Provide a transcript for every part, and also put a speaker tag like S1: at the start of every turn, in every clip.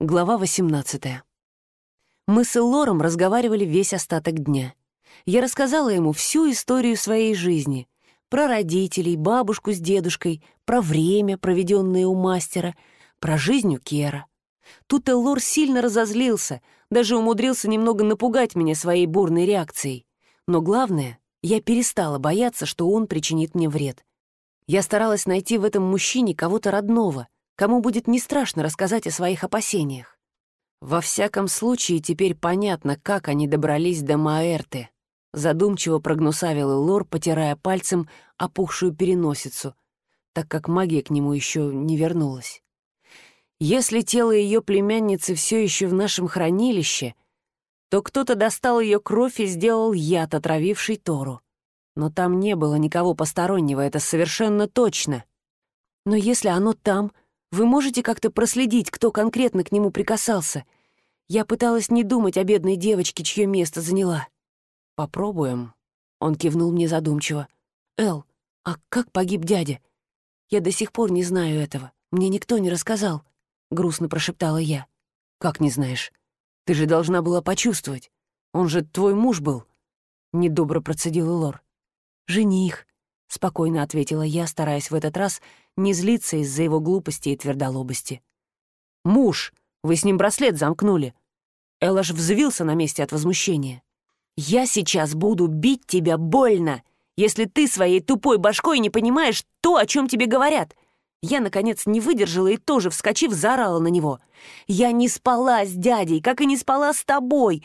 S1: Глава 18. Мы с Эллором разговаривали весь остаток дня. Я рассказала ему всю историю своей жизни. Про родителей, бабушку с дедушкой, про время, проведенное у мастера, про жизнь у Кера. Тут Эллор сильно разозлился, даже умудрился немного напугать меня своей бурной реакцией. Но главное, я перестала бояться, что он причинит мне вред. Я старалась найти в этом мужчине кого-то родного — кому будет не страшно рассказать о своих опасениях. Во всяком случае, теперь понятно, как они добрались до Маэрты. Задумчиво прогнусавил Лор, потирая пальцем опухшую переносицу, так как магия к нему еще не вернулась. Если тело ее племянницы все еще в нашем хранилище, то кто-то достал ее кровь и сделал яд, отравивший Тору. Но там не было никого постороннего, это совершенно точно. Но если оно там, вы можете как-то проследить, кто конкретно к нему прикасался? Я пыталась не думать о бедной девочке, чье место заняла. Попробуем. Он кивнул мне задумчиво. Эл, а как погиб дядя? Я до сих пор не знаю этого. Мне никто не рассказал. Грустно прошептала я. Как не знаешь? Ты же должна была почувствовать. Он же твой муж был. Недобро процедил Лор. Жених, спокойно ответила я, стараясь в этот раз не злиться из-за его глупости и твердолобости. «Муж! Вы с ним браслет замкнули!» Элаш взвился на месте от возмущения. «Я сейчас буду бить тебя больно, если ты своей тупой башкой не понимаешь то, о чем тебе говорят!» Я, наконец, не выдержала и тоже, вскочив, заорала на него. «Я не спала с дядей, как и не спала с тобой.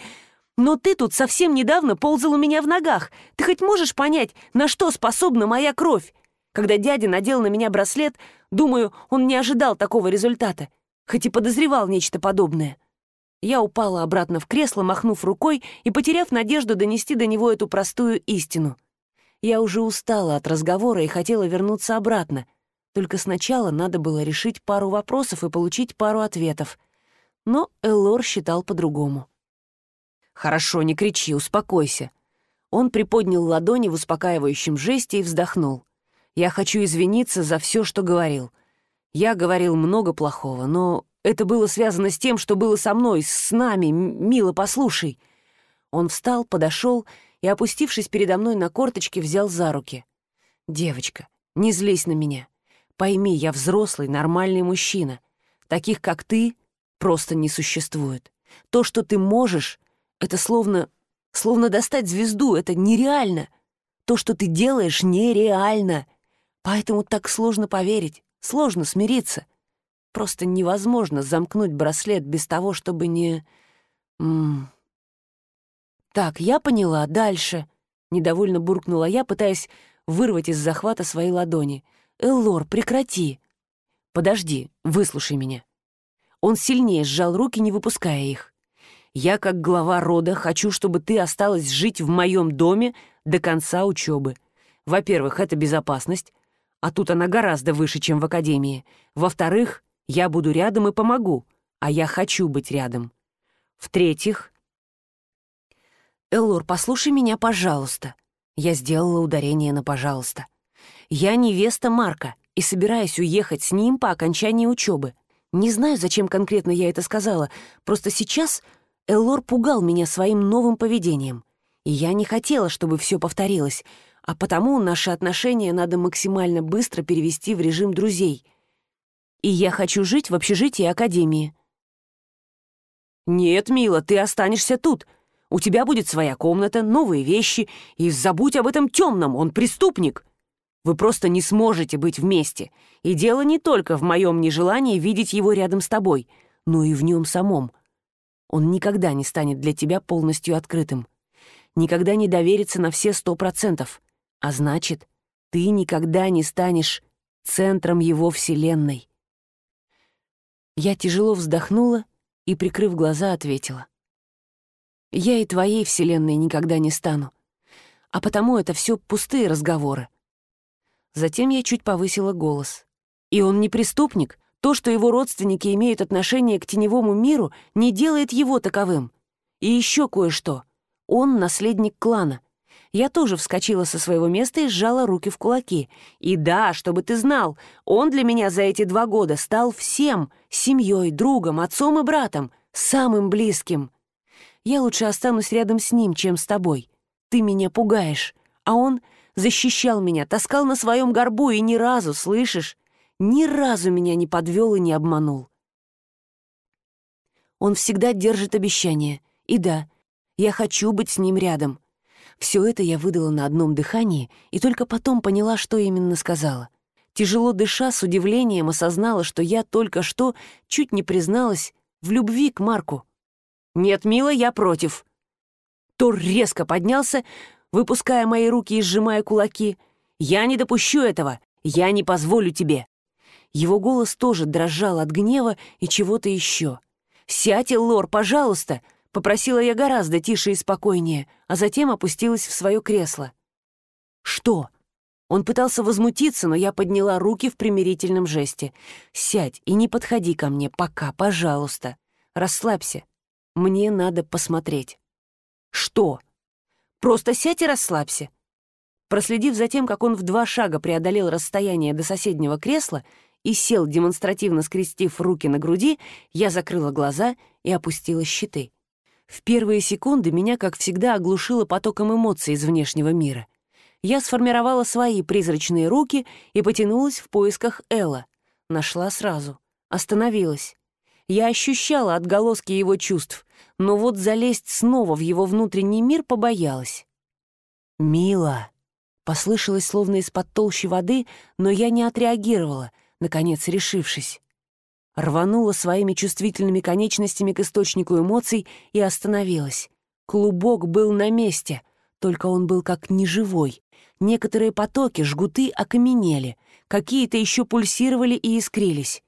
S1: Но ты тут совсем недавно ползал у меня в ногах. Ты хоть можешь понять, на что способна моя кровь? Когда дядя надел на меня браслет, думаю, он не ожидал такого результата, хоть и подозревал нечто подобное. Я упала обратно в кресло, махнув рукой и потеряв надежду донести до него эту простую истину. Я уже устала от разговора и хотела вернуться обратно. Только сначала надо было решить пару вопросов и получить пару ответов. Но Эллор считал по-другому. «Хорошо, не кричи, успокойся». Он приподнял ладони в успокаивающем жесте и вздохнул. Я хочу извиниться за все, что говорил. Я говорил много плохого, но это было связано с тем, что было со мной, с нами. Мило, послушай». Он встал, подошел и, опустившись передо мной на корточки, взял за руки. «Девочка, не злись на меня. Пойми, я взрослый, нормальный мужчина. Таких, как ты, просто не существует. То, что ты можешь, это словно... словно достать звезду, это нереально. То, что ты делаешь, нереально. Поэтому так сложно поверить, сложно смириться. Просто невозможно замкнуть браслет без того, чтобы не... М -м. «Так, я поняла, дальше», — недовольно буркнула я, пытаясь вырвать из захвата свои ладони. «Эллор, прекрати!» «Подожди, выслушай меня». Он сильнее сжал руки, не выпуская их. «Я, как глава рода, хочу, чтобы ты осталась жить в моем доме до конца учебы. Во-первых, это безопасность а тут она гораздо выше, чем в академии. Во-вторых, я буду рядом и помогу, а я хочу быть рядом. В-третьих... Эллор, послушай меня, пожалуйста. Я сделала ударение на «пожалуйста». Я невеста Марка и собираюсь уехать с ним по окончании учебы. Не знаю, зачем конкретно я это сказала, просто сейчас Эллор пугал меня своим новым поведением. И я не хотела, чтобы все повторилось, а потому наши отношения надо максимально быстро перевести в режим друзей. И я хочу жить в общежитии Академии. «Нет, мила, ты останешься тут. У тебя будет своя комната, новые вещи, и забудь об этом темном, он преступник. Вы просто не сможете быть вместе. И дело не только в моем нежелании видеть его рядом с тобой, но и в нем самом. Он никогда не станет для тебя полностью открытым. Никогда не доверится на все сто процентов. А значит, ты никогда не станешь центром его вселенной. Я тяжело вздохнула и, прикрыв глаза, ответила. Я и твоей вселенной никогда не стану, а потому это все пустые разговоры. Затем я чуть повысила голос. И он не преступник. То, что его родственники имеют отношение к теневому миру, не делает его таковым. И еще кое-что. Он наследник клана — Я тоже вскочила со своего места и сжала руки в кулаки. И да, чтобы ты знал, он для меня за эти два года стал всем — семьей, другом, отцом и братом, самым близким. Я лучше останусь рядом с ним, чем с тобой. Ты меня пугаешь. А он защищал меня, таскал на своем горбу и ни разу, слышишь, ни разу меня не подвел и не обманул. Он всегда держит обещания. И да, я хочу быть с ним рядом. Все это я выдала на одном дыхании и только потом поняла, что именно сказала. Тяжело дыша, с удивлением осознала, что я только что чуть не призналась в любви к Марку. «Нет, мила, я против». Тор резко поднялся, выпуская мои руки и сжимая кулаки. «Я не допущу этого! Я не позволю тебе!» Его голос тоже дрожал от гнева и чего-то еще. «Сядь, Лор, пожалуйста!» Попросила я гораздо тише и спокойнее, а затем опустилась в свое кресло. «Что?» Он пытался возмутиться, но я подняла руки в примирительном жесте. «Сядь и не подходи ко мне пока, пожалуйста. Расслабься. Мне надо посмотреть». «Что?» «Просто сядь и расслабься». Проследив за тем, как он в два шага преодолел расстояние до соседнего кресла и сел, демонстративно скрестив руки на груди, я закрыла глаза и опустила щиты. В первые секунды меня, как всегда, оглушило потоком эмоций из внешнего мира. Я сформировала свои призрачные руки и потянулась в поисках Элла. Нашла сразу. Остановилась. Я ощущала отголоски его чувств, но вот залезть снова в его внутренний мир побоялась. «Мила!» — послышалось словно из-под толщи воды, но я не отреагировала, наконец решившись рванула своими чувствительными конечностями к источнику эмоций и остановилась. Клубок был на месте, только он был как неживой. Некоторые потоки, жгуты окаменели, какие-то еще пульсировали и искрились.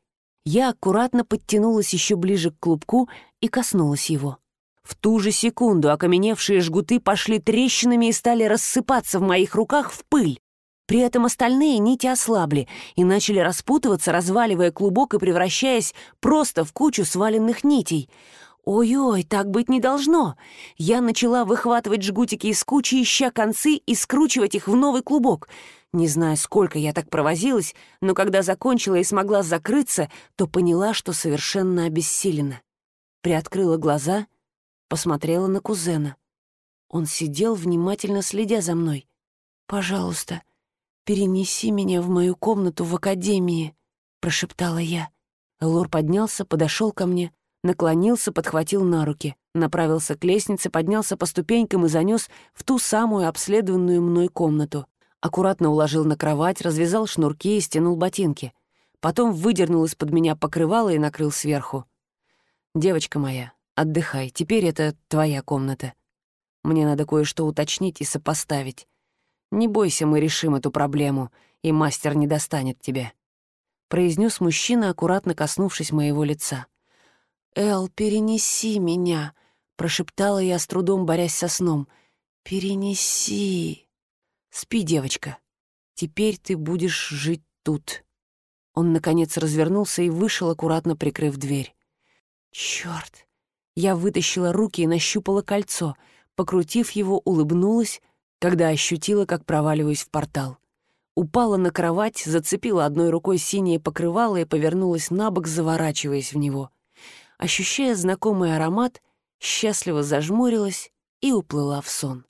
S1: Я аккуратно подтянулась еще ближе к клубку и коснулась его. В ту же секунду окаменевшие жгуты пошли трещинами и стали рассыпаться в моих руках в пыль. При этом остальные нити ослабли и начали распутываться, разваливая клубок и превращаясь просто в кучу сваленных нитей. Ой-ой, так быть не должно. Я начала выхватывать жгутики из кучи, ища концы и скручивать их в новый клубок. Не знаю, сколько я так провозилась, но когда закончила и смогла закрыться, то поняла, что совершенно обессилена. Приоткрыла глаза, посмотрела на кузена. Он сидел, внимательно следя за мной. «Пожалуйста», «Перенеси меня в мою комнату в академии», — прошептала я. Лор поднялся, подошел ко мне, наклонился, подхватил на руки, направился к лестнице, поднялся по ступенькам и занес в ту самую обследованную мной комнату. Аккуратно уложил на кровать, развязал шнурки и стянул ботинки. Потом выдернул из-под меня покрывало и накрыл сверху. «Девочка моя, отдыхай, теперь это твоя комната. Мне надо кое-что уточнить и сопоставить. Не бойся, мы решим эту проблему, и мастер не достанет тебя», — произнес мужчина, аккуратно коснувшись моего лица. «Эл, перенеси меня», — прошептала я, с трудом борясь со сном. «Перенеси». «Спи, девочка. Теперь ты будешь жить тут». Он, наконец, развернулся и вышел, аккуратно прикрыв дверь. «Чёрт!» Я вытащила руки и нащупала кольцо. Покрутив его, улыбнулась когда ощутила, как проваливаюсь в портал. Упала на кровать, зацепила одной рукой синее покрывало и повернулась на бок, заворачиваясь в него. Ощущая знакомый аромат, счастливо зажмурилась и уплыла в сон.